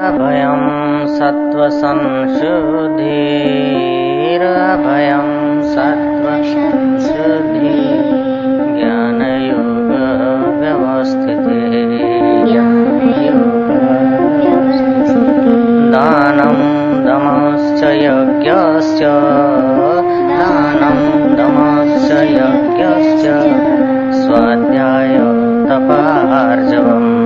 अभयं सत्त्वसंशुद्धिरभयं सत्त्वसंशुद्धि ज्ञानयोगव्यवस्थिते दानं दमश्च यज्ञश्च। दानं दमश्च यज्ञश्च। स्वाध्याय तपार्जवम्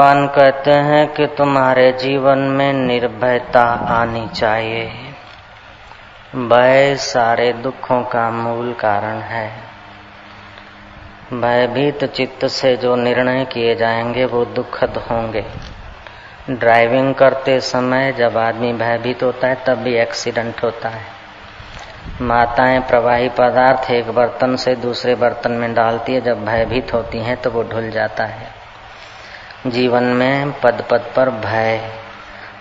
भगवान कहते हैं कि तुम्हारे जीवन में निर्भयता आनी चाहिए। भय सारे दुखों का मूल कारण है। भयभीत चित्त से जो निर्णय किए जाएँगे, वो दुखद होंगे। ड्राइविंग करते समय जब आदमी भयभीत होता है, तब भी एक्सीडेंट होता है। माताएँ प्रवाही पदार्थ एक बर्तन से दूसरे बर्तन में डालती है, जब भयभीत होती हैं तो वो ढुल जाता है। जीवन में पद पद पर भय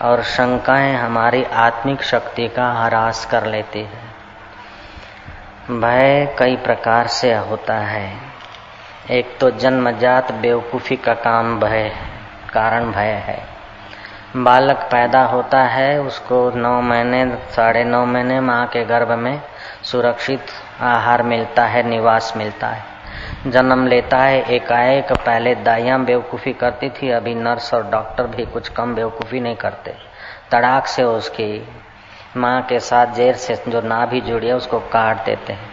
और शंकाएँ हमारी आत्मिक शक्ति का हरास कर लेती है। भय कई प्रकार से होता है। एक तो जन्मजात बेवकूफ़ी का काम भय, कारण भय है। बालक पैदा होता है, उसको नौ महीने, साढ़े नौ महीने माँ के गर्भ में सुरक्षित आहार मिलता है, निवास मिलता है। जन्म लेता है, एकाएक पहले दाइयाँ बेवकूफ़ी करती थी, अभी नर्स और डॉक्टर भी कुछ कम बेवकूफ़ी नहीं करते। तड़ाक से उसकी माँ के साथ जेर से जो ना भी जुड़ी है, उसको काट देते हैं।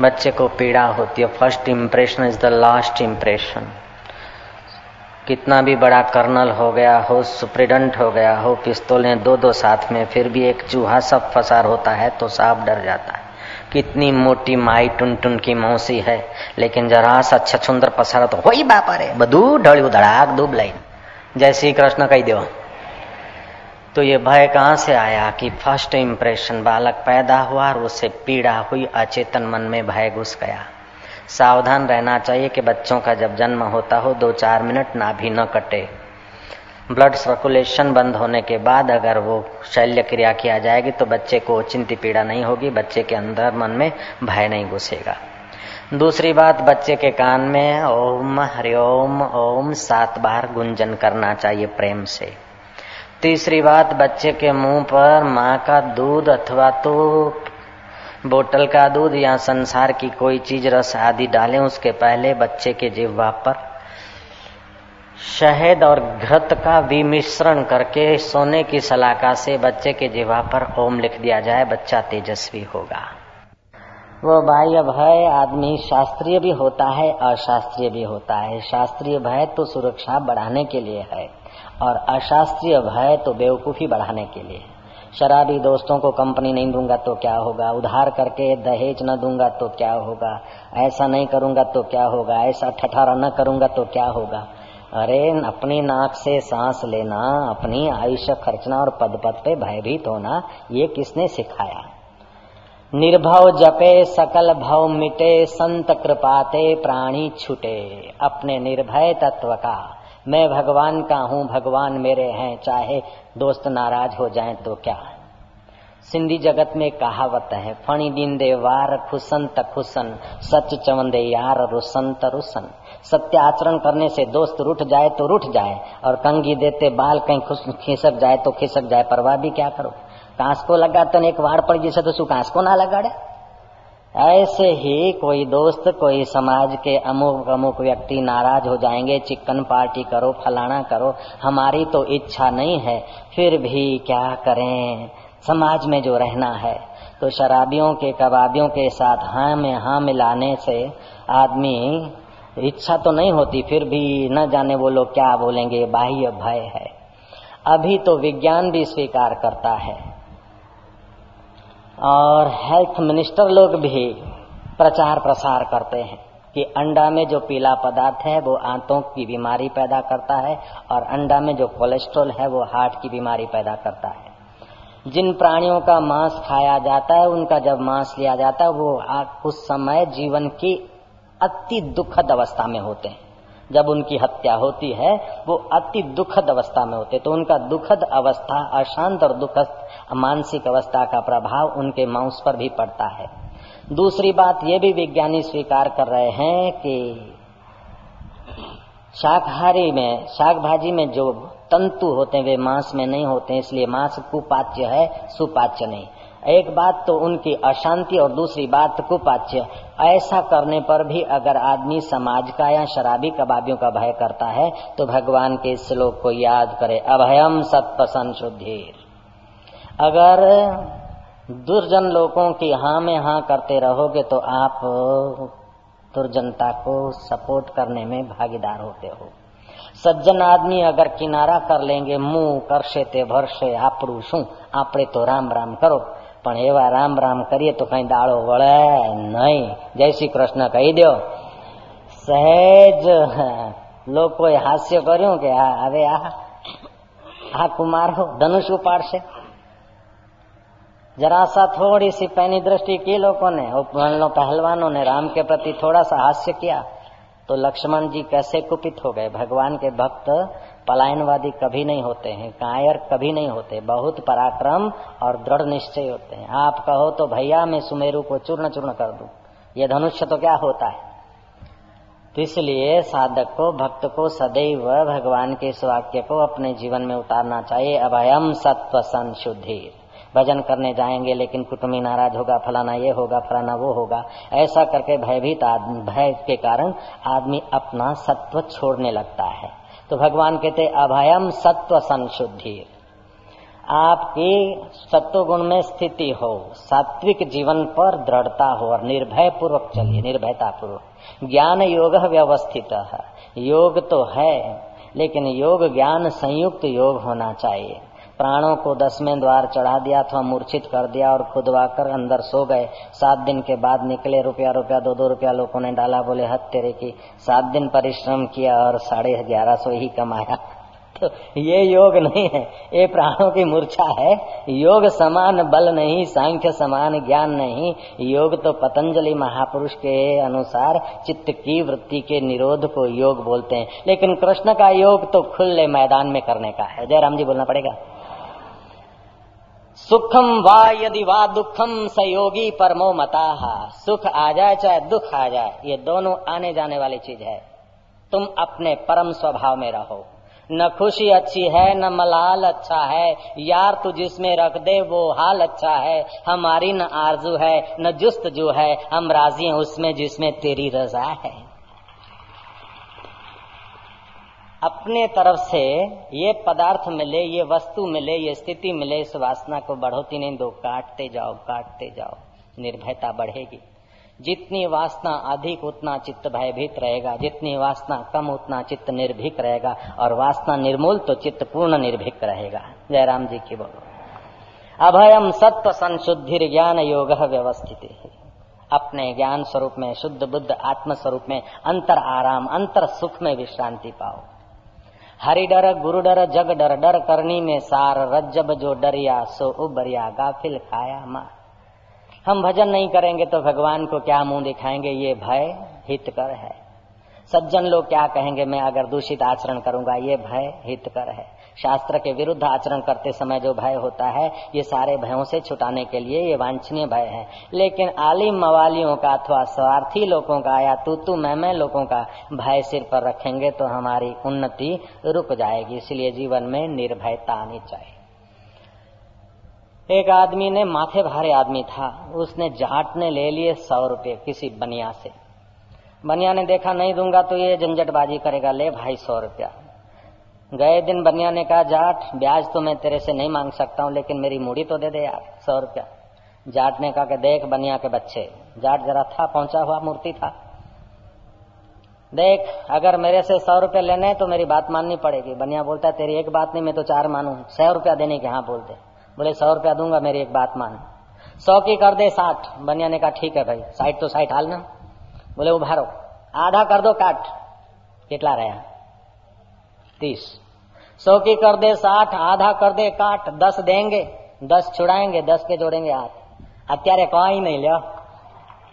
बच्चे को पीड़ा होती है। First impression is the last impression कितना भी बड़ा कर्नल हो गया हो सुप्रिडेंट हो गया हो, पिस्तौलें दो दो साथ में फिर भी एक चूहा सब फसार होता है तो सांप डर जाता है। कितनी मोटी माई टुन टुन की मौसी है, लेकिन जरा सा छछुंदर पसारा तो वही बापा रे। बधु ढळ्યું धड़ाक दूब लाई जय श्री कृष्ण कही दो तो ये भय कहाँ से आया कि फ़र्स्ट इम्प्रेशन बालक पैदा हुआ और उससे पीड़ा हुई, अचेतन मन में भय घुस गया। सावधान रहना चाहिए कि बच्चों का जब जन्म होता हो, दो चार मिनट ना भी न कटे। ब्लड सर्कुलेशन बंद होने के बाद अगर वो शल्य क्रिया किया जाएगी तो बच्चे को चिंती पीड़ा नहीं होगी, बच्चे के अंदर मन में भय नहीं घुसेगा। दूसरी बात, बच्चे के कान में ओम, हरिओम, ओम, सात बार गुंजन करना चाहिए प्रेम से। तीसरी बात, बच्चे के मुँह पर माँ का दूध अथवा तो बोतल का दूध या संसार की कोई चीज़, रस आदि डालें, उसके पहले बच्चे के जिह्वा पर। शहद और घृत का विमिश्रण करके सोने की सलाका से बच्चे के जीवा पर ओम लिख दिया जाए, बच्चा तेजस्वी होगा। वो बाह्य भय आदमी शास्त्रीय भी होता है, अशास्त्रीय भी होता है। शास्त्रीय भय तो सुरक्षा बढ़ाने के लिए है, और अशास्त्रीय भय तो बेवकूफ़ी बढ़ाने के लिए शराबी दोस्तों को कंपनी नहीं दूँगा तो क्या होगा? उधार करके दहेज न दूँगा तो क्या होगा? ऐसा नहीं करूँगा तो क्या होगा? ऐसा ठठारा न करूँगा तो क्या होगा? अरे अपनी नाक से सांस लेना, अपनी आयुष्य खर्चना और पद पद पे भयभीत होना, ये किसने सिखाया? निर्भव जपे, सकल भव मिटे, संत कृपाते, प्राणी छुटे। अपने निर्भय तत्व का, मैं भगवान का हूँ, भगवान मेरे हैं, चाहे दोस्त नाराज़ हो जाएँ तो क्या? सिंधी जगत में कहावत है, फणी दींदे वार खुसन त सच चवंदे यार रुसन। त सत्य आचरण करने से दोस्त रूठ जाए तो रूठ जाए, और कंगी देते बाल कहीं खिसक जाए तो खिसक जाए, परवाह भी क्या करो? कांस को लगा तो एक वार पड़ जैसे तो सु कांस को ना लगाड़े। ऐसे ही कोई दोस्त, कोई समाज के अमुक अमुक व्यक्ति नाराज़ हो जाएँगे चिकन पार्टी करो, फलाना करो, हमारी तो इच्छा नहीं है, फिर भी क्या करें? समाज में जो रहना है तो शराबियों के, कबाबियों के साथ हाँ में हाँ मिलाने से आदमी इच्छा तो नहीं होती, फिर भी न जाने वो लोग क्या बोलेंगे, बाह्य भय है। अभी तो विज्ञान भी स्वीकार करता है। और हेल्थ मिनिस्टर लोग भी प्रचार प्रसार करते हैं कि अंडा में जो पीला पदार्थ है, वो आंतों की बीमारी पैदा करता है और अंडा में जो कोलेस्ट्रॉल है, वो हार्ट की बीमारी पैदा करता है। जिन प्राणियों का मांस खाया जाता है, उनका जब मांस लिया जाता है, वो उस समय जीवन की अति दुखद अवस्था में होते हैं। जब उनकी हत्या होती है, वो अति दुखद अवस्था में होते तो उनका दुखद अवस्था, अशांत और दुखद मानसिक अवस्था का प्रभाव उनके मांस पर भी पड़ता है। दूसरी बात ये भी विज्ञानी स्वीकार कर रहे हैं कि शाकाहारी में शाक भाजी में जो तंतु होते हैं, वे मांस में नहीं होते इसलिए मांस कुपाच्य है, सुपाच्य नहीं। एक बात तो उनकी अशांति और दूसरी बात कुपाच्य। ऐसा करने पर भी अगर आदमी समाज का या शराबी कबाबियों का भय करता है तो भगवान के इस श्लोक को याद करे, अभयम सत्पसन शुद्धिर अगर दुर्जन लोगों की हाँ में हाँ करते रहोगे तो आप दुर्जनता को सपोर्ट करने में भागीदार होते हो। सज्जन आदमी अगर किनारा कर लेंगे मुंह करशे ते ભરશે આપણું શું આપણે તો રામ રામ કરો પણ એવા રામ રામ કરીએ તો કઈ દાળો વળે નહીં જય શ્રી કૃષ્ણ કહી દો સહેજ લોકોએ હાસ્ય કર્યું કે હવે આ આ કુમાર ધનુષ ઉપાડશે जरा सा थोड़ी सी पैनी दृष्टि की लोगों ने पहलवानों ने राम के प्रति थोड़ा सा हास्य किया तो लक्ष्मण जी कैसे कुपित हो गए? भगवान के भक्त पलायनवादी कभी नहीं होते हैं, कायर कभी नहीं होते, बहुत पराक्रम और दृढ़ निश्चय होते हैं। आप कहो तो भैया, मैं सुमेरु को चूर्ण चूर्ण कर दूँ। ये धनुष्य तो क्या होता है? तो इसलिए साधक को, भक्त को सदैव भगवान के इस वाक्य को अपने जीवन में उतारना चाहिए। अभयम सत्व संशुद्धि भजन करने जाएँगे, लेकिन कुटुम्बी नाराज़ होगा, फलाना ये होगा, फलाना वो होगा। ऐसा करके भयभीत भय के कारण आदमी अपना सत्व छोड़ने लगता है। तो भगवान कहते अभयम सत्व संशुद्धि। आपकी सत्व गुण में स्थिति हो, सात्विक जीवन पर दृढ़ता हो और निर्भय पूर्वक चलिए निर्भयता पूर्वक ज्ञान योग व्यवस्थित है। योग तो है, लेकिन योग ज्ञान संयुक्त योग होना चाहिए। प्राणों को दसवें द्वार चढ़ा दिया, अथवा मूर्छित कर दिया और खुदवा कर अंदर सो गए। सात दिन के बाद निकले, रुपया रुपया, दो दो रुपया लोगों ने डाला, बोले हथ तेरे की। सात दिन परिश्रम किया और साढ़े ग्यारह सौ ही कमाया। तो ये योग नहीं है। ये प्राणों की मूर्छा है। योग समान बल नहीं, सांख्य समान ज्ञान नहीं। योग तो पतंजलि महापुरुष के अनुसार चित्त की वृत्ति के निरोध को योग बोलते हैं। लेकिन कृष्ण का योग तो खुले मैदान में करने का है। जयराम जी, बोलना पड़ेगा? सुखम वा यदि वा दुखम सयोगी परमो मता। सुख आ जाए चाहे दुख आ जाए, ये दोनों आने जाने वाली चीज़ है। तुम अपने परम स्वभाव में रहो। न खुशी अच्छी है, न मलाल अच्छा है। यार तू जिसमें रख दे, वो हाल अच्छा है। हमारी न आरज़ू है, न जुस्त जो है। हम राज़ी हैं उसमें जिसमें तेरी रजा है। अपने तरफ़ से ये पदार्थ मिले, ये वस्तु मिले, ये स्थिति मिले, इस वासना को बढ़ोती नहीं, दो काटते जाओ काटते जाओ, निर्भयता बढ़ेगी। जितनी वासना अधिक, उतना चित्त भयभीत रहेगा। जितनी वासना कम, उतना चित्त निर्भीक रहेगा। और वासना निर्मूल तो चित्त पूर्ण निर्भीक रहेगा। जयराम जी की बोलो। अभयम सत्व संशुद्धि ज्ञान योग व्यवस्थित। अपने ज्ञान स्वरूप में, शुद्ध बुद्ध आत्म स्वरूप में अंतर आराम, अंतर सुख में विश्रांति पाओ। हरि डर गुरु डर जग डर डर करनी में सार, रज्जब जो डरिया, सो उबरिया, गाफिल खाया मा हम भजन नहीं करेंगे तो भगवान को क्या मुँह दिखाएँगे? ये भय हितकर है। सज्जन लोग क्या कहेंगे? मैं अगर दूषित आचरण करूँगा, ये भय हितकर है। शास्त्र के विरुद्ध आचरण करते समय जो भय होता है, ये सारे भयों से छुटाने के लिए ये वांछनीय भय है। लेकिन आलिम मवालियों का अथवा स्वार्थी लोगों का या तू तू मैं मैं लोगों का भय सिर पर रखेंगे तो हमारी उन्नति रुक जाएगी। इसलिए जीवन में निर्भयता आनी चाहिए। एक आदमी ने माथे भारे आदमी था। उसने जाट ने ले लिए सौ रुपये किसी बनिया से। बनिया ने देखा, नहीं दूँगा तो ये झंझटबाजी करेगा, ले भाई सौ रुपया। गए दिन बनिया ने कहा, जाट, ब्याज तो मैं तेरे से नहीं मांग सकता हूँ, लेकिन मेरी मूड़ी तो दे दे यार, सौ रुपया। जाट ने कहा कि देख बनिया के बच्चे, जाट जरा था, पहुँचा हुआ मूर्ति था। देख, अगर मेरे से सौ रुपया लेने तो मेरी बात माननी पड़ेगी। बनिया बोलता है, तेरी एक बात नहीं, मैं तो चार मानू। सौ रुपया देने के हाँ बोलते बोले, सौ रुपया दूँगा, मेरी एक बात मान। सौ की कर दे, साठ। बनिया ने कहा, ठीक है भाई साइठ तो साइठ हाल ना। बोले, उभारो। आधा कर दो, काट। कितना रहा तीस सौ की कर दे साठ आधा कर दे काट दस देंगे दस छुड़ाएंगे दस के जोड़ेंगे हाथ અત્યારે કઈ નહીં લ્યો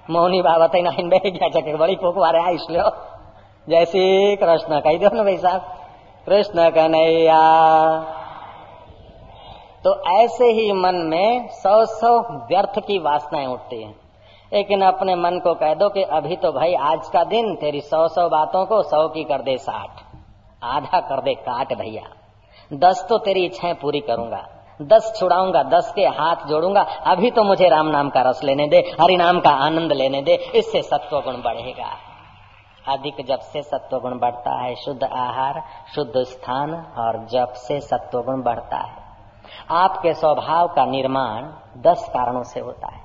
મૌની બાબા થઈને આવીને બેસી ગયા છે કે વળી કોક વારે આવીશ લ્યો જય શ્રી કૃષ્ણ કહી દો ना भाई साहब कृष्ण कन्हैया तो ऐसे ही मन में सौ सौ व्यर्थ की वासनाएं उठती हैं लेकिन अपने मन को कह दो कि अभी तो भाई आज का दिन तेरी सौ सौ बातों को सौ की कर दे साठ आधा कर दे काट भैया। दस तो तेरी इच्छाएँ पूरी करूँगा। दस छुड़ाऊँगा, दस के हाथ जोड़ूँगा। अभी तो मुझे राम नाम का रस लेने दे, हरि नाम का आनंद लेने दे, इससे सत्व गुण बढ़ेगा। अधिक जब से सत्व गुण बढ़ता है, शुद्ध आहार, शुद्ध स्थान और जब से सत्व गुण बढ़ता है। आपके स्वभाव का निर्माण दस कारणों से होता है।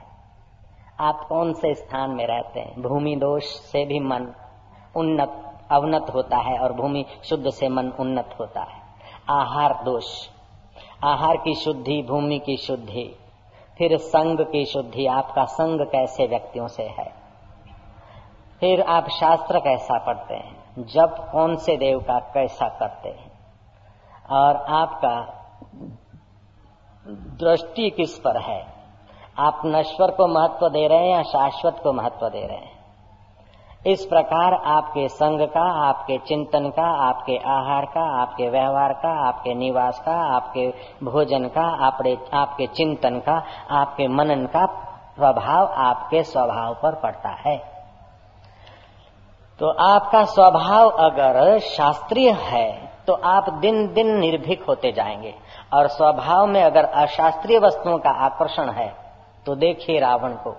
आप कौन से स्थान में रहते हैं? भूमि दोष से भी मन उन्नत अवनत होता है और भूमि शुद्ध से मन उन्नत होता है। आहार दोष। आहार की शुद्धि, भूमि की शुद्धि, फिर संग की शुद्धि। आपका संग कैसे व्यक्तियों से है? फिर आप शास्त्र कैसा पढ़ते हैं? जब कौन से देव का कैसा करते हैं? और आपका दृष्टि किस पर है? आप नश्वर को महत्व दे रहे हैं या शाश्वत को महत्व दे रहे हैं? इस प्रकार आपके संग का, आपके चिंतन का, आपके आहार का, आपके व्यवहार का, आपके निवास का, आपके भोजन का, आपके आपके चिंतन का, आपके मनन का प्रभाव आपके स्वभाव पर पड़ता है। तो आपका स्वभाव अगर शास्त्रीय है तो आप दिन दिन निर्भीक होते जाएँगे। और स्वभाव में अगर अशास्त्रीय वस्तुओं का आकर्षण है तो देखिए रावण को।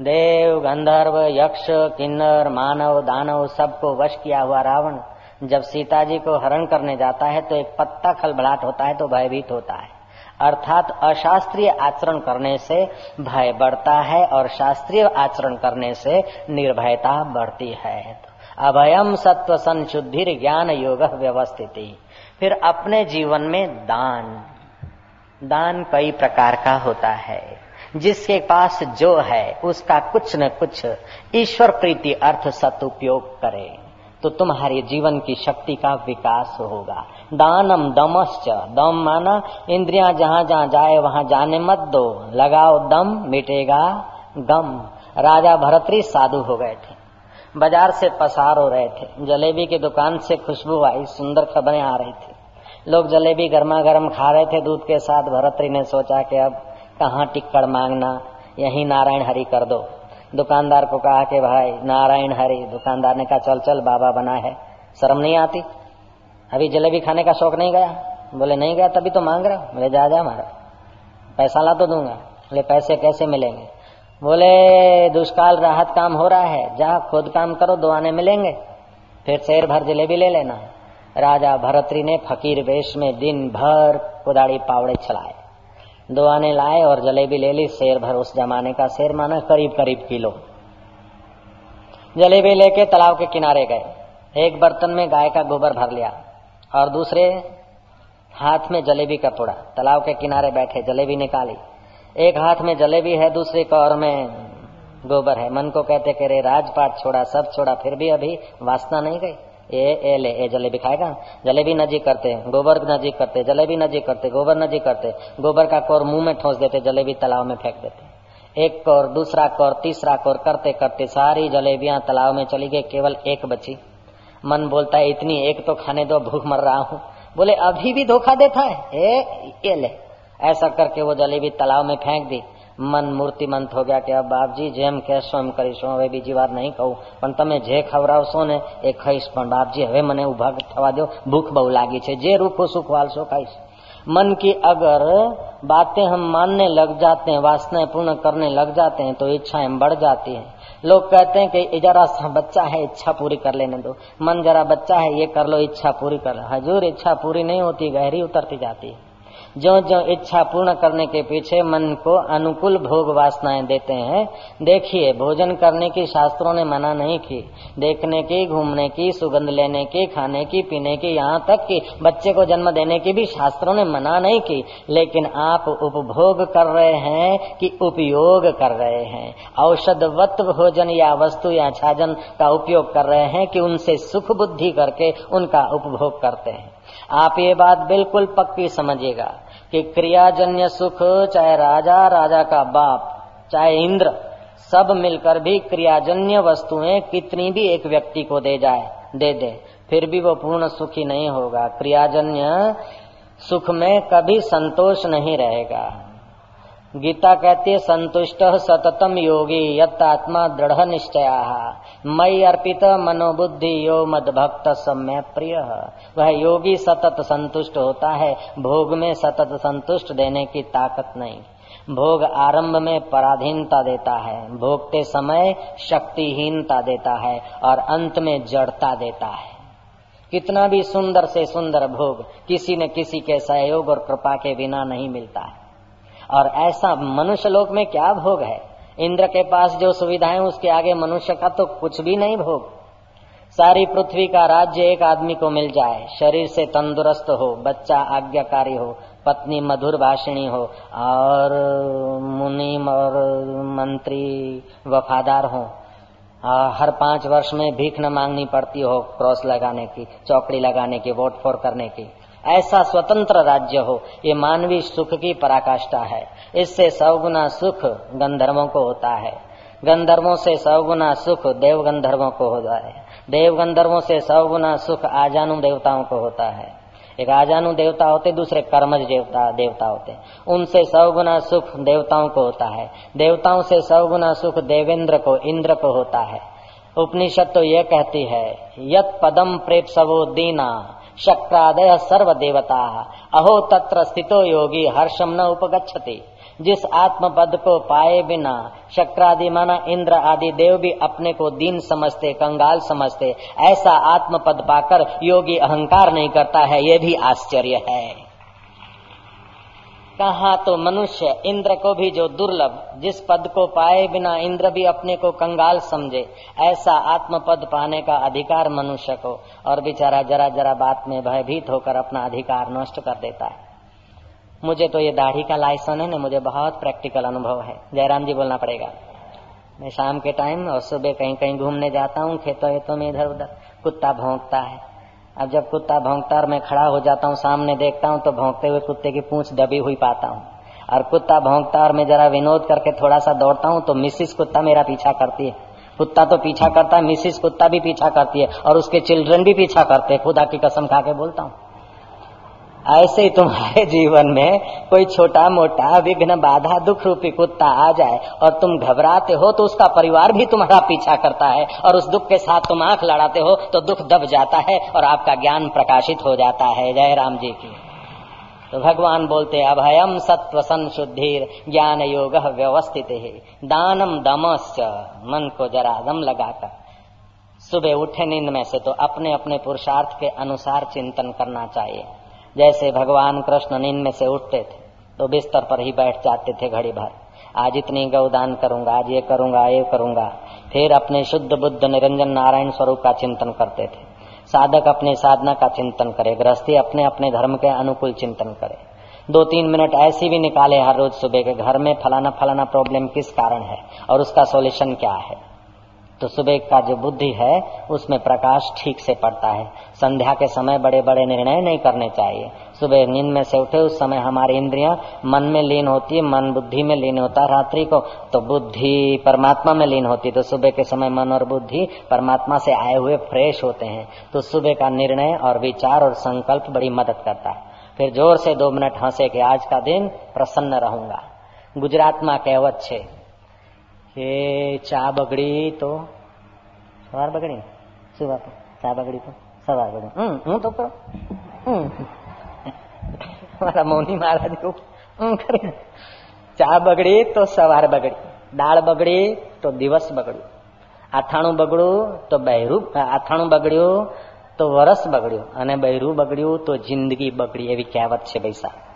देव, गंधर्व, यक्ष, किन्नर, मानव, दानव, सबको वश किया हुआ रावण जब सीता जी को हरण करने जाता है तो एक पत्ता खलबलाट होता है तो भयभीत होता है। अर्थात अशास्त्रीय आचरण करने से भय बढ़ता है और शास्त्रीय आचरण करने से निर्भयता बढ़ती है। अभयम सत्व संशुद्धि ज्ञान योग व्यवस्थित। फिर अपने जीवन में दान। दान कई प्रकार का होता है। जिसके पास जो है, उसका कुछ न कुछ ईश्वर प्रीति अर्थ सदुपयोग करे तो तुम्हारे जीवन की शक्ति का विकास होगा। दानम दमश्च, दम माना इंद्रियाँ जहाँ जहाँ जाए, वहाँ जाने मत दो। लगाओ दम, मिटेगा गम। राजा भरतरी साधु हो गए थे। बाज़ार से पसार हो रहे थे। जलेबी की दुकान से खुशबू आई, सुंदर खबरें आ रही थी। लोग जलेबी गर्मा गर्म खा रहे थे दूध के साथ। भरतरी ने सोचा कि अब कहाँ टिक्कड़ मांगना? यही नारायण हरि कर दो। दुकानदार को कहा कि भाई, नारायण हरि। दुकानदार ने कहा, चल चल, बाबा बना है। शर्म नहीं आती? अभी जलेबी खाने का शौक नहीं गया? बोले, नहीं गया, तभी तो मांग रहा बोले, जा जा मारा पैसा ला तो दूँगा। बोले, पैसे कैसे मिलेंगे? बोले, दुष्काल राहत काम हो रहा है। जा, खुद काम करो, दो आने मिलेंगे। फिर शेर भर जलेबी ले लेना। राजा भरतरी ने फकीर वेश में दिन भर कुदाड़ी पावड़े चलाए दो आने लाए और जलेबी ले ली, शेर भर उस जमाने का शेर माना करीब करीब किलो। जलेबी लेके तालाब के किनारे गए। एक बर्तन में गाय का गोबर भर लिया और दूसरे हाथ में जलेबी का टुड़ा तालाब के किनारे बैठे, जलेबी निकाली। एक हाथ में जलेबी है, दूसरे कौर में गोबर है। मन को कहते कह रहे राजपाट, छोड़ा सब छोड़ा, फिर भी अभी वासना नहीं गई। ए ए, ले, ए, जलेबी खाएगा जलेबी नजीक करते, गोबर नजीक करते, जलेबी नजीक करते, गोबर नजीक करते, गोबर का कोर मुँह में ठोस देते, जलेबी तालाब में फेंक देते। एक कोर, दूसरा कोर, तीसरा कोर, करते करते सारी जलेबियाँ तालाब में चली गई, केवल एक बची। मन बोलता है, इतनी एक तो खाने दो, भूख मर रहा हूँ। बोले, अभी भी धोखा देता है? ए, ये ले। ऐसा करके वो जलेबी तालाब में फेंक दी। મન મૂર્તિમંત હો ગયા કે આ બાપજી જેમ કહેશો એમ કરીશું હવે બીજી વાર નહીં કહું પણ તમે જે ખવડાવશો ને એ ખાઈશ પણ બાપજી હવે મને ઉભા થવા દો ભૂખ બહુ લાગી છે જે રૂખો સુખ વાલશો ખાઈશ मन की अगर बातें हम मानने लग जाते हैं वासनाएं पूर्ण करने लग जाते हैं तो इच्छाएं बढ़ जाती हैं लोग कहते हैं कि जरा सा बच्चा है इच्छा पूरी कर लेने दो मन जरा बच्चा है ये कर लो इच्छा पूरी कर लो हजूर इच्छा पूरी नहीं होती गहरी उतरती जाती है जो जो इच्छा पूर्ण करने के पीछे मन को अनुकूल भोग वासनाएँ देते हैं। देखिए, भोजन करने की शास्त्रों ने मना नहीं की। देखने की, घूमने की, सुगंध लेने की, खाने की, पीने की, यहाँ तक कि बच्चे को जन्म देने की भी शास्त्रों ने मना नहीं की। लेकिन आप उपभोग कर रहे हैं कि उपयोग कर रहे हैं। औषधवत भोजन या वस्तु या छाजन का उपयोग कर रहे हैं कि उनसे सुख बुद्धि करके उनका उपभोग करते हैं। आप ये बात बिल्कुल पक्की समझिएगा कि क्रियाजन्य सुख, चाहे राजा राजा का बाप, चाहे इंद्र, सब मिलकर भी क्रियाजन्य वस्तुएँ कितनी भी एक व्यक्ति को दे जाए, दे दे, फिर भी वो पूर्ण सुखी नहीं होगा। क्रियाजन्य सुख में कभी संतोष नहीं रहेगा। गीता कहती है, संतुष्ट सततम योगी यत आत्मा दृढ़ निश्चया। मई अर्पित मनोबुद्धि यो मद भक्त सम्य प्रिय। वह योगी सतत संतुष्ट होता है, भोग में सतत संतुष्ट देने की ताकत नहीं। भोग आरंभ में पराधीनता देता है, भोगते समय शक्तिहीनता देता है और अंत में जड़ता देता है। कितना भी सुंदर से सुंदर भोग किसी न किसी के सहयोग और कृपा के बिना नहीं मिलता है। और ऐसा मनुष्य लोक में क्या भोग है? इंद्र के पास जो सुविधाएँ, उसके आगे मनुष्य का तो कुछ भी नहीं भोग। सारी पृथ्वी का राज्य एक आदमी को मिल जाए। शरीर से तंदुरुस्त हो, बच्चा आज्ञाकारी हो, पत्नी मधुर भाषिणी हो, और मुनिम और मंत्री वफादार हो। हर पाँच वर्ष में भीख न मांगनी पड़ती हो क्रॉस लगाने की, चौकड़ी लगाने की, वोट फोर करने की। ऐसा स्वतंत्र राज्य हो, ये मानवीय सुख की पराकाष्ठा है। इससे सौगुना सुख गंधर्वों को होता है। गंधर्वों से सौगुना सुख देव गंधर्वों को होता है। देव गंधर्वों से सौगुना सुख आजानु देवताओं को होता है। एक आजानु देवता होते, दूसरे कर्मज देवता देवता होते। उनसे सौगुना सुख देवताओं को होता है। देवताओं से सौगुना सुख देवेंद्र को, इंद्र को होता है। उपनिषद तो ये कहती है यत पदम प्रेप सवो दीना। शक्रादय सर्व देवता अहो, तत्र स्थितो योगी हर्षम न उपगछते जिस आत्म पद को पाए बिना, शक्रादि माना, इंद्र आदि देव भी अपने को दीन समझते, कंगाल समझते, ऐसा आत्म पद पाकर योगी अहंकार नहीं करता है, ये भी आश्चर्य है। कहा तो मनुष्य इंद्र को भी जो दुर्लभ, जिस पद को पाए बिना इंद्र भी अपने को कंगाल समझे, ऐसा आत्म पद पाने का अधिकार मनुष्य को, और बेचारा जरा जरा बात में भयभीत होकर अपना अधिकार नष्ट कर देता है। मुझे तो ये दाढ़ी का लाइसन है, ना, मुझे बहुत प्रैक्टिकल अनुभव है। जयराम जी बोलना पड़ेगा। मैं शाम के टाइम और सुबह कहीं कहीं घूमने जाता हूँ खेतों खेतों में इधर उधर कुत्ता भोंकता है। अब जब कुत्ता भोंगता और मैं खड़ा हो जाता हूँ, सामने देखता हूँ तो भोंकते हुए कुत्ते की पूंछ दबी हुई पाता हूँ। और कुत्ता भोंगता और मैं जरा विनोद करके थोड़ा सा दौड़ता हूँ तो मिसिस कुत्ता मेरा पीछा करती है। कुत्ता तो पीछा करता है, मिसिस कुत्ता भी पीछा करती है, और उसके चिल्ड्रन भी पीछा करते हैं। खुदा की कसम खा के बोलता हूँ। ऐसे ही तुम्हारे जीवन में कोई छोटा मोटा विघ्न बाधा दुख रूपी कुत्ता आ जाए और तुम घबराते हो तो उसका परिवार भी तुम्हारा पीछा करता है और उस दुख के साथ तुम आँख लड़ाते हो तो दुख दब जाता है और आपका ज्ञान प्रकाशित हो जाता है। जय राम जी की। तो भगवान बोलते हैं अभयम सत्व संशुद्धिर ज्ञान योग व्यवस्थित। है दानम दमश्च, मन को जरा दम लगाकर। सुबह उठे नींद में से तो अपने अपने पुरुषार्थ के अनुसार चिंतन करना चाहिए। जैसे भगवान कृष्ण नींद में से उठते थे तो बिस्तर पर ही बैठ जाते थे घड़ी भर। आज इतनी गौदान करूँगा, आज ये करूँगा ये करूँगा। फिर अपने शुद्ध बुद्ध निरंजन नारायण स्वरूप का चिंतन करते थे। साधक अपने साधना का चिंतन करे, गृहस्थी अपने अपने धर्म के अनुकूल चिंतन करे। दो तीन मिनट ऐसी भी निकाले हर रोज सुबह के घर में, फलाना फलाना प्रॉब्लम किस कारण है और उसका सॉल्यूशन क्या है? तो सुबह का जो बुद्धि है, उसमें प्रकाश ठीक से पड़ता है। संध्या के समय बड़े बड़े निर्णय नहीं करने चाहिए। सुबह नींद में से उठे, उस समय हमारी इंद्रियाँ मन में लीन होती है, मन बुद्धि में लीन होता है रात्रि को तो बुद्धि परमात्मा में लीन होती है। तो सुबह के समय मन और बुद्धि परमात्मा से आए हुए फ्रेश होते हैं। तो सुबह का निर्णय और विचार और संकल्प बड़ी मदद करता है। फिर ज़ोर से दो मिनट हंसे कि आज का दिन प्रसन्न रहूँगा। गुजरात में कहवत छे કે ચા બગડી તો? સવાર બગડી? શું વાત ચા બગડી તો? સવાર બગડી. હમ, હું તો હમ. મારા મૌની મહારાજ હું કરી? ચા બગડી તો સવાર બગડી. દાળ બગડી તો દિવસ બગડ્યું. આથાણું બગડ્યું તો બહેરું આથાણું બગડ્યું તો વરસ બગડ્યું. અને બહેરું બગડ્યું તો જિંદગી બગડી એવી કહેવત છે ભાઈ સાહેબ.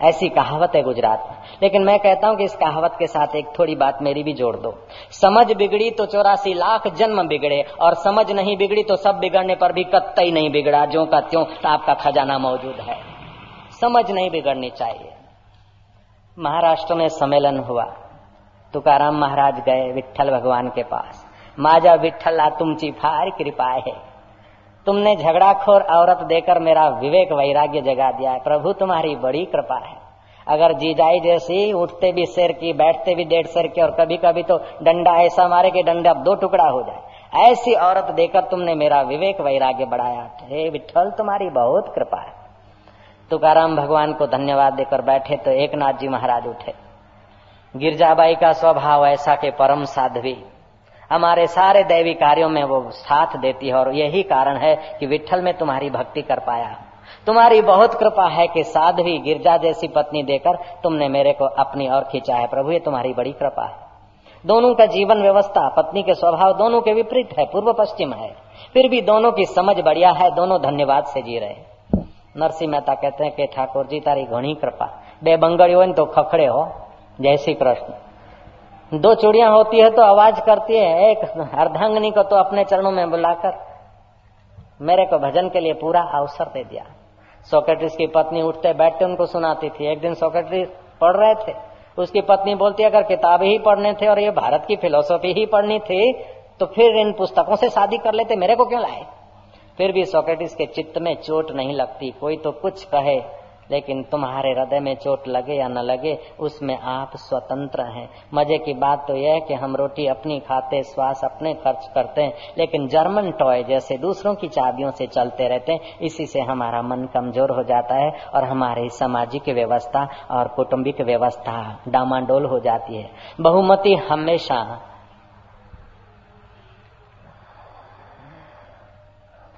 ऐसी कहावत है गुजरात में। लेकिन मैं कहता हूँ कि इस कहावत के साथ एक थोड़ी बात मेरी भी जोड़ दो। समझ बिगड़ी तो चौरासी लाख जन्म बिगड़े, और समझ नहीं बिगड़ी तो सब बिगड़ने पर भी कत्तई नहीं बिगड़ा जो का त्यों आपका खजाना मौजूद है। समझ नहीं बिगड़नी चाहिए। महाराष्ट्र में सम्मेलन हुआ। तुकाराम महाराज गए विठल भगवान के पास। माजा विठल तुमची फार कृपा है तुमने झगड़ाखोर औरत देकर मेरा विवेक वैराग्य जगा दिया है। प्रभु, तुम्हारी बड़ी कृपा है। अगर जीजाई जैसी उठते भी सिर की, बैठते भी डेढ़ सिर की और कभी कभी तो डंडा ऐसा मारे कि डंडा दो टुकड़ा हो जाए। ऐसी औरत देकर तुमने मेरा विवेक वैराग्य बढ़ाया। हे विठल तुम्हारी बहुत कृपा है। तुकाराम भगवान को धन्यवाद देकर बैठे तो एक नाथ जी महाराज उठे। गिरजाबाई का स्वभाव ऐसा के परम साध्वी। हमारे सारे दैवी कार्यों में वो साथ देती है और यही कारण है कि विठल में तुम्हारी भक्ति कर पाया। तुम्हारी बहुत कृपा है कि साध्वी गिरजा जैसी पत्नी देकर तुमने मेरे को अपनी ओर खींचा है। प्रभु, ये तुम्हारी बड़ी कृपा है। दोनों का जीवन व्यवस्था, पत्नी के स्वभाव दोनों के विपरीत है, पूर्व पश्चिम है। फिर भी दोनों की समझ बढ़िया है, दोनों धन्यवाद से जी रहे नरसिंह मेहता कहते हैं कि ठाकुर जी, तारी घनी कृपा। बे बंगड़ी हो तो खखड़े हो जय श्री कृष्ण दो चूड़ियाँ होती है तो आवाज़ करती है, एक अर्धांगनी को तो अपने चरणों में बुलाकर मेरे को भजन के लिए पूरा अवसर दे दिया। सोक्रेटिस की पत्नी उठते बैठते उनको सुनाती थी। एक दिन सोक्रेटिस पढ़ रहे थे। उसकी पत्नी बोलती, अगर किताब ही पढ़ने थे और ये भारत की फिलोसफी ही पढ़नी थी तो फिर इन पुस्तकों से शादी कर लेते, मेरे को क्यों लाए? फिर भी सोक्रेटिस के चित्त में चोट नहीं लगती। कोई तो कुछ कहे लेकिन तुम्हारे हृदय में चोट लगे या न लगे, उसमें आप स्वतंत्र हैं। मज़े की बात तो यह है कि हम रोटी अपनी खाते, श्वास अपने खर्च करते हैं, लेकिन जर्मन टॉय जैसे दूसरों की चाबियों से चलते रहते हैं, इसी से हमारा मन कमज़ोर हो जाता है और हमारी सामाजिक व्यवस्था और कौटुंबिक व्यवस्था डामाडोल हो जाती है। बहुमति हमेशा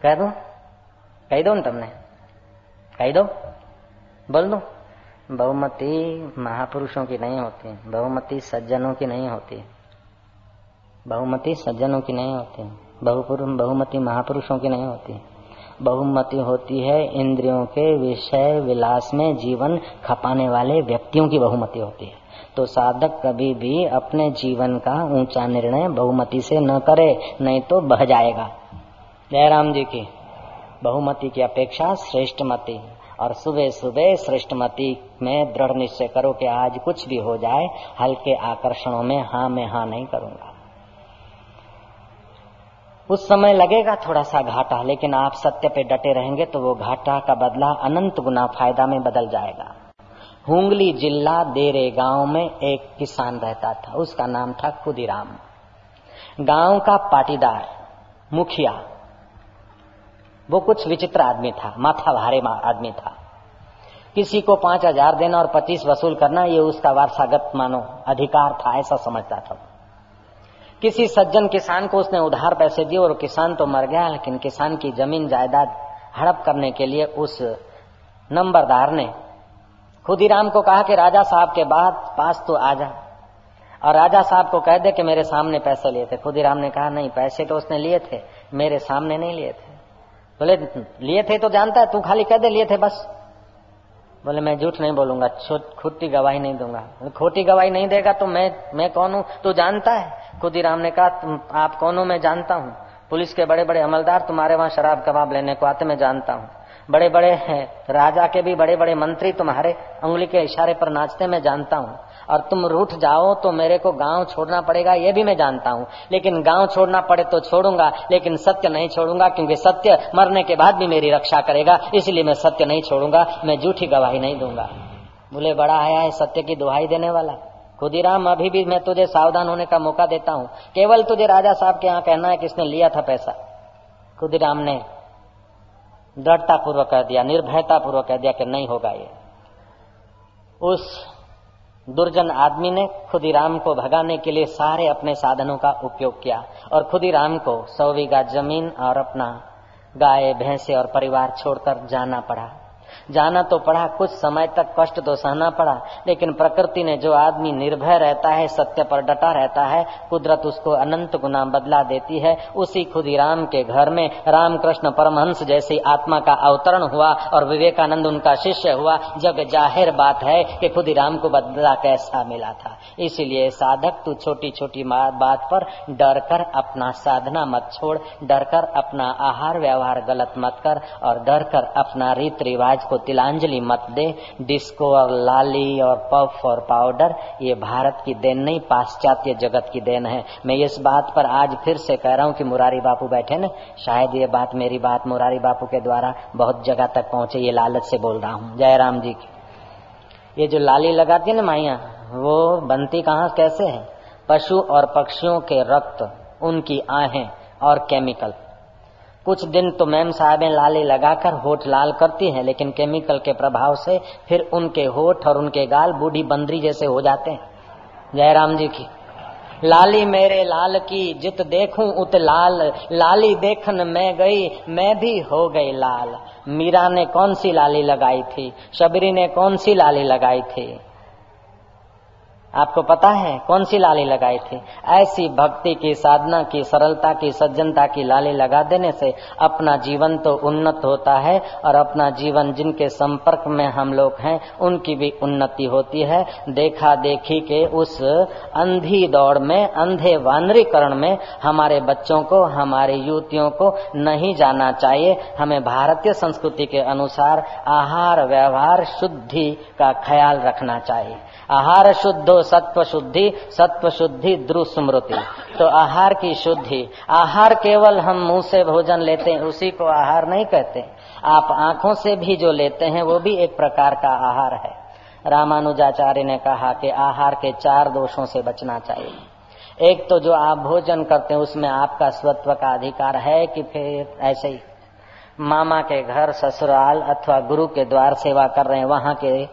कह दो? कह दो तुमने? कह दो? बोल दो। बहुमति महापुरुषों की नहीं होती, बहुमति सज्जनों की नहीं होती। बहुमति सज्जनों की नहीं होती बहुपुरुष बहुमति महापुरुषों की नहीं होती। बहुमति होती है इंद्रियों के विषय विलास में जीवन खपाने वाले व्यक्तियों की बहुमति होती है। तो साधक कभी भी अपने जीवन का ऊँचा निर्णय बहुमति से न करे, नहीं तो बह जाएगा। जयराम जी की, बहुमति की अपेक्षा श्रेष्ठ मति। और सुबह सुबह श्रेष्ठमती में दृढ़ निश्चय करो कि आज कुछ भी हो जाए, हल्के आकर्षणों में हाँ मैं हाँ नहीं करूँगा। उस समय लगेगा थोड़ा सा घाटा, लेकिन आप सत्य पे डटे रहेंगे तो वो घाटा का बदला अनंत गुना फ़ायदा में बदल जाएगा। हुंगली जिला देरे गाँव में एक किसान रहता था, उसका नाम था खुदीराम। गाँव का पाटीदार, मुखिया। वो कुछ विचित्र आदमी था, माथा भारे आदमी था। किसी को पाँच हज़ार देना और पच्चीस वसूल करना, ये उसका वारसागत मानो अधिकार था, ऐसा समझता था किसी सज्जन किसान को उसने उधार पैसे दिए और किसान तो मर गया, लेकिन किसान की ज़मीन जायदाद हड़प करने के लिए उस नंबरदार ने खुदीराम को कहा कि राजा साहब के बाद पास तो आ जा। और राजा साहब को कह दे कि मेरे सामने पैसे लिए थे। खुदीराम ने कहा, नहीं, पैसे तो उसने लिए थे, मेरे सामने नहीं लिए थे। बोले, लिए थे तो जानता है, तू खाली कह दे, लिए थे बस। बोले, मैं झूठ नहीं बोलूँगा खुद गवाही नहीं दूँगा। खोटी गवाही नहीं देगा तो मैं मैं कौन हूँ? तू जानता है? खुदीराम ने कहा आप कौन हो? मैं जानता हूँ। पुलिस के बड़े बड़े अमलदार तुम्हारे वहाँ शराब कबाब लेने को आते, मैं जानता हूँ। बड़े बड़े राजा के भी बड़े बड़े मंत्री तुम्हारे, उंगली के इशारे पर नाचते, मैं जानता हूँ। और तुम रूठ जाओ तो मेरे को गाँव छोड़ना पड़ेगा, ये भी मैं जानता हूँ। लेकिन गाँव छोड़ना पड़े तो छोड़ूँगा, लेकिन सत्य नहीं छोड़ूँगा, क्योंकि सत्य मरने के बाद भी मेरी रक्षा करेगा, इसलिए मैं सत्य नहीं छोड़ूँगा, मैं झूठी गवाही नहीं दूँगा। बोले बड़ा आया है, सत्य की दुहाई देने वाला। खुदीराम, अभी भी मैं तुझे सावधान होने का मौका देता हूँ। केवल तुझे राजा साहब के यहाँ कहना है किसने लिया था पैसा। खुदीराम ने दृढ़ता पूर्वक कह दिया निर्भयता पूर्वक कह दिया कि नहीं होगा ये। उस दुर्जन आदमी ने खुदी राम को भगाने के लिए सारे अपने साधनों का उपयोग किया और खुदीराम को सौ बीघा ज़मीन और अपना गाय, भैंसे और परिवार छोड़कर जाना पड़ा। जाना तो पड़ा, कुछ समय तक कष्ट तो सहना पड़ा, लेकिन प्रकृति ने जो आदमी निर्भय रहता है, सत्य पर डटा रहता है, कुदरत उसको अनंत गुना बदला देती है। उसी खुदीराम के घर में रामकृष्ण परमहंस जैसी आत्मा का अवतरण हुआ और विवेकानंद उनका शिष्य हुआ। जब ज़ाहिर बात है कि खुदीराम को बदला कैसा मिला था। इसीलिए साधक, तू छोटी छोटी बात पर डर कर अपना साधना मत छोड़, डर कर अपना आहार व्यवहार गलत मत कर और डर कर अपना रीत रिवाज को तिलांजलि मत दे डिस्को और लाली और पफ और पाउडर ये भारत की देन नहीं, पाश्चात्य जगत की देन है। मैं इस बात पर आज फिर से कह रहा हूँ कि मुरारी बापू बैठे न, शायद ये बात मेरी बात मुरारी बापू के द्वारा बहुत जगह तक पहुँचे, ये लालच से बोल रहा हूँ। जयराम जी की। ये जो लाली लगाती है ना माइया, वो बनती कहाँ, कैसे है? पशु और पक्षियों के रक्त, उनकी आहें और केमिकल कुछ दिन तो मैम साहबें लाली लगाकर होठ लाल करती हैं, लेकिन केमिकल के प्रभाव से फिर उनके होठ और उनके गाल बूढ़ी बंदरी जैसे हो जाते हैं। जयराम जी की, लाली मेरे लाल की जित देखूँ, उत लाल, लाली देखन मैं गई, मैं भी हो गई लाल। मीरा ने कौन सी लाली लगाई थी? शबरी ने कौन सी लाली लगाई थी? आपको पता है कौन सी लाली लगाई थी? ऐसी भक्ति की, साधना की, सरलता की, सज्जनता की लाली लगा देने से अपना जीवन तो उन्नत होता है और अपना जीवन जिनके संपर्क में हम लोग हैं, उनकी भी उन्नति होती है। देखा देखी के उस अंधी दौड़ में, अंधे वानरीकरण में हमारे बच्चों को, हमारे युवतियों को नहीं जाना चाहिए। हमें भारतीय संस्कृति के अनुसार आहार, व्यवहार, शुद्धि का ख्याल रखना चाहिए। आहार शुद्धो सत्व शुद्धि सत्व शुद्धि ध्रुव स्मृति तो आहार की शुद्धि। आहार केवल हम मुँह से भोजन लेते हैं, उसी को आहार नहीं कहते। आप आँखों से भी जो लेते हैं, वो भी एक प्रकार का आहार है। रामानुजाचार्य ने कहा कि आहार के चार दोषों से बचना चाहिए। एक तो जो आप भोजन करते हैं, उसमें आपका स्वत्व का अधिकार है कि फिर ऐसे ही मामा के घर, ससुराल अथवा गुरु के द्वार सेवा कर रहे हैं, वहाँ के,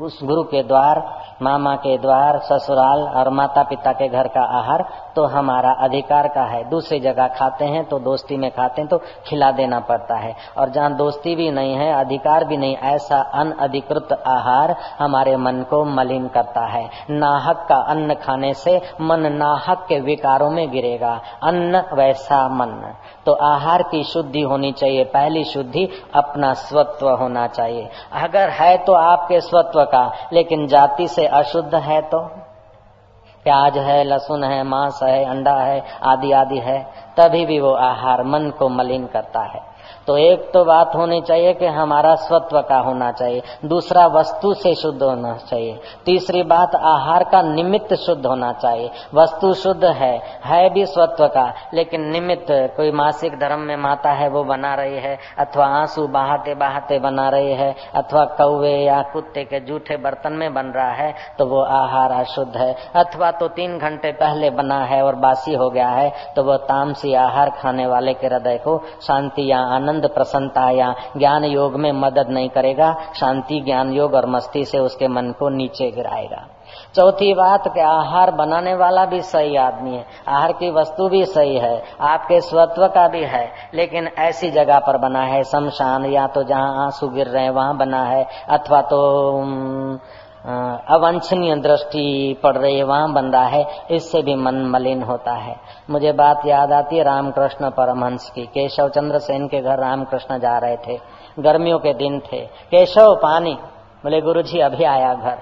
उस गुरु के द्वार, मामा के द्वार, ससुराल और माता पिता के घर का आहार तो हमारा अधिकार का है। दूसरी जगह खाते हैं तो दोस्ती में खाते हैं तो खिला देना पड़ता है। और जहाँ दोस्ती भी नहीं है, अधिकार भी नहीं, ऐसा अनअधिकृत आहार हमारे मन को मलिन करता है। नाहक का अन्न खाने से मन नाहक के विकारों में गिरेगा। अन्न वैसा मन। तो आहार की शुद्धि होनी चाहिए। पहली शुद्धि अपना स्वत्व होना चाहिए। अगर है तो आपके स्वत्व का, लेकिन जाति से अशुद्ध है तो? प्याज है, लहसुन है, मांस है, अंडा है, आदि आदि है, तभी भी वो आहार मन को मलिन करता है। तो एक तो बात होनी चाहिए कि हमारा स्वत्व का होना चाहिए, दूसरा वस्तु से शुद्ध होना चाहिए, तीसरी बात आहार का निमित्त शुद्ध होना चाहिए। वस्तु शुद्ध है है भी स्वत्व का, लेकिन निमित्त, कोई मासिक धर्म में माता है, वो बना रही है, अथवा आँसू बहाते बहाते बना रही है, अथवा कौवे या कुत्ते के जूठे बर्तन में बन रहा है तो वो आहार अशुद्ध है। अथवा तो तीन घंटे पहले बना है और बासी हो गया है तो वो तामसी आहार खाने वाले के हृदय को शांति या आनंद प्रसन्नता या ज्ञान योग में मदद नहीं करेगा, शांति ज्ञान योग और मस्ती से उसके मन को नीचे गिराएगा। चौथी बात कि आहार बनाने वाला भी सही आदमी है, आहार की वस्तु भी सही है, आपके स्वत्व का भी है, लेकिन ऐसी जगह पर बना है, शमशान या तो जहाँ आँसू गिर रहे हैं, वहाँ बना है, अथवा तो अवांछनीय दृष्टि पड़ रही है, वहाँ बंदा है, इससे भी मन मलिन होता है। मुझे बात याद आती है रामकृष्ण परमहंस की। केशव चंद्र सेन के घर रामकृष्ण जा रहे थे। गर्मियों के दिन थे। केशव, पानी। बोले गुरु जी अभी आया घर।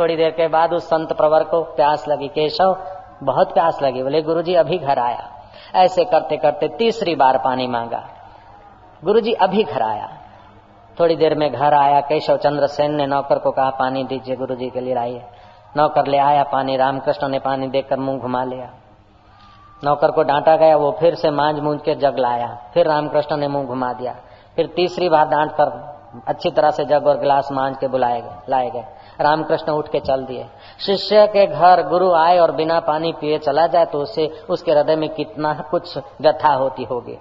थोड़ी देर के बाद उस संत प्रवर को प्यास लगी। केशव, बहुत प्यास लगी। बोले गुरु जी अभी घर आया। ऐसे करते करते तीसरी बार पानी मांगा। गुरु जी अभी घर आया। थोड़ी देर में घर आया, केशव चंद्र सेन ने नौकर को कहा, पानी दीजिए गुरु जी के लिए आइए नौकर ले आया पानी, रामकृष्ण ने पानी देकर मुँह घुमा लिया। नौकर को डांटा गया, वो फिर से मांझ मूंझ के जग लाया। फिर रामकृष्ण ने मुँह घुमा दिया। फिर तीसरी बार डांट कर अच्छी तरह से जग और गिलास मांझ के बुलाए गए, लाए गए। रामकृष्ण उठ के चल दिए। शिष्य के घर गुरु आए और बिना पानी पिए चला जाए तो उसे, उसके हृदय में कितना कुछ व्यथा होती होगी।